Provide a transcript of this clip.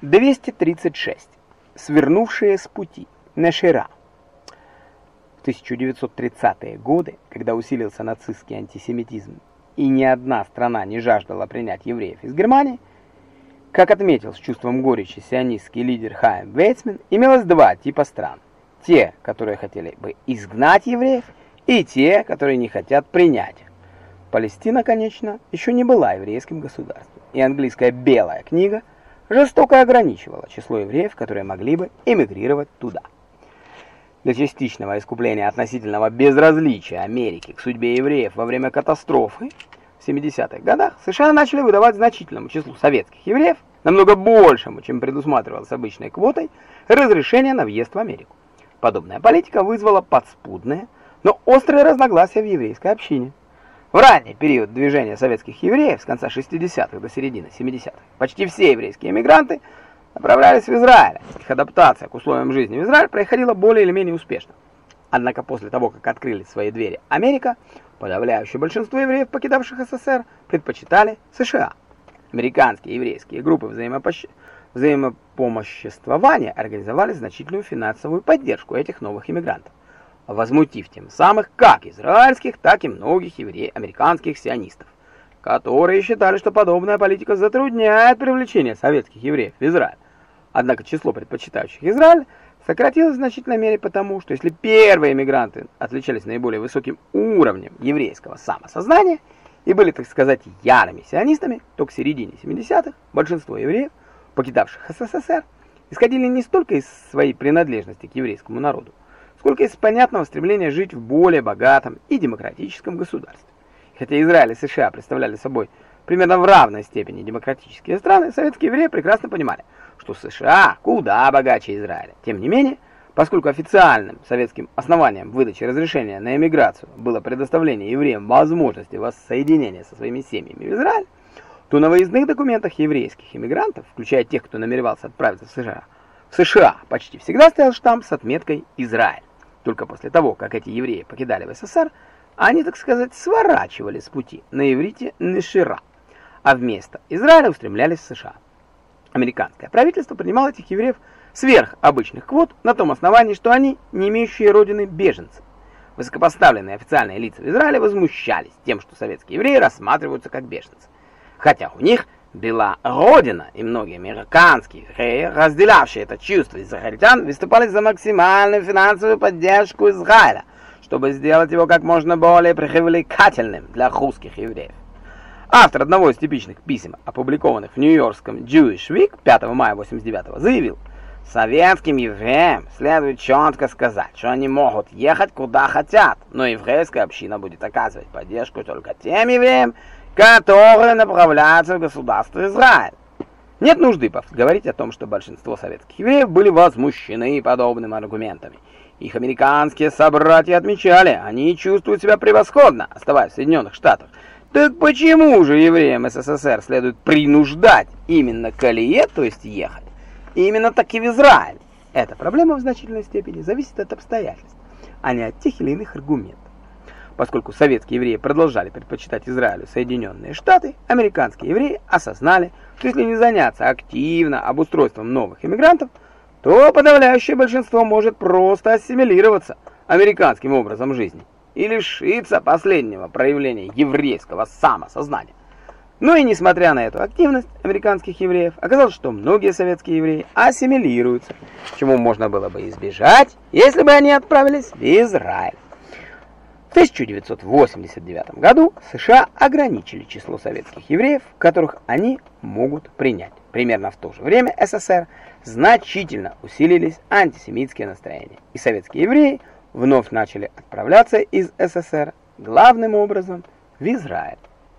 236. Свернувшие с пути. Нешера. В 1930-е годы, когда усилился нацистский антисемитизм, и ни одна страна не жаждала принять евреев из Германии, как отметил с чувством горечи сионистский лидер Хайм Вейцман, имелось два типа стран. Те, которые хотели бы изгнать евреев, и те, которые не хотят принять их. Палестина, конечно, еще не была еврейским государством, и английская «белая книга» жестоко ограничивала число евреев, которые могли бы эмигрировать туда. Для частичного искупления относительного безразличия Америки к судьбе евреев во время катастрофы в 70-х годах США начали выдавать значительному числу советских евреев, намного большему, чем предусматривалось обычной квотой, разрешение на въезд в Америку. Подобная политика вызвала подспудные, но острые разногласия в еврейской общине. В ранний период движения советских евреев с конца 60-х до середины 70-х почти все еврейские эмигранты направлялись в Израиль. Их адаптация к условиям жизни в Израиле проходила более или менее успешно. Однако после того, как открыли свои двери Америка, подавляющее большинство евреев, покидавших СССР, предпочитали США. Американские еврейские группы взаимопомоществования организовали значительную финансовую поддержку этих новых иммигрантов возмутив тем самых как израильских, так и многих евреев-американских сионистов, которые считали, что подобная политика затрудняет привлечение советских евреев в Израиль. Однако число предпочитающих Израиль сократилось в значительной мере потому, что если первые эмигранты отличались наиболее высоким уровнем еврейского самосознания и были, так сказать, ярыми сионистами, то к середине 70-х большинство евреев, покидавших СССР, исходили не столько из своей принадлежности к еврейскому народу, сколько из понятного стремления жить в более богатом и демократическом государстве. Хотя Израиль и США представляли собой примерно в равной степени демократические страны, советские евреи прекрасно понимали, что США куда богаче Израиля. Тем не менее, поскольку официальным советским основанием выдачи разрешения на эмиграцию было предоставление евреям возможности воссоединения со своими семьями в Израиль, то на выездных документах еврейских иммигрантов, включая тех, кто намеревался отправиться в США, в США почти всегда стоял штамп с отметкой «Израиль». Только после того, как эти евреи покидали в СССР, они, так сказать, сворачивали с пути на иврите Нешира, а вместо Израиля устремлялись в США. Американское правительство принимало этих евреев сверх обычных квот на том основании, что они не имеющие родины беженцы. Высокопоставленные официальные лица в Израиле возмущались тем, что советские евреи рассматриваются как беженцы. Хотя у них была Родина, и многие американские евреи, разделявшие это чувство израильтян, выступали за максимальную финансовую поддержку Израиля, чтобы сделать его как можно более привлекательным для русских евреев. Автор одного из типичных писем, опубликованных в Нью-Йоркском Jewish Week 5 мая 89 заявил, Советским евреям следует четко сказать, что они могут ехать куда хотят, но еврейская община будет оказывать поддержку только тем евреям, которые направляются в государство Израиль. Нет нужды говорить о том, что большинство советских евреев были возмущены подобными аргументами. Их американские собратья отмечали, они чувствуют себя превосходно, оставаясь в Соединенных Штатах. Так почему же евреям СССР следует принуждать именно к Алие, то есть ехать, именно таки в Израиль? Эта проблема в значительной степени зависит от обстоятельств, а не от тех или иных аргументов. Поскольку советские евреи продолжали предпочитать Израилю Соединенные Штаты, американские евреи осознали, что если не заняться активно обустройством новых иммигрантов, то подавляющее большинство может просто ассимилироваться американским образом жизни и лишиться последнего проявления еврейского самосознания. Но и несмотря на эту активность американских евреев, оказалось, что многие советские евреи ассимилируются, чему можно было бы избежать, если бы они отправились в Израиль. В 1989 году США ограничили число советских евреев, которых они могут принять. Примерно в то же время СССР значительно усилились антисемитские настроения, и советские евреи вновь начали отправляться из СССР главным образом в Израиль.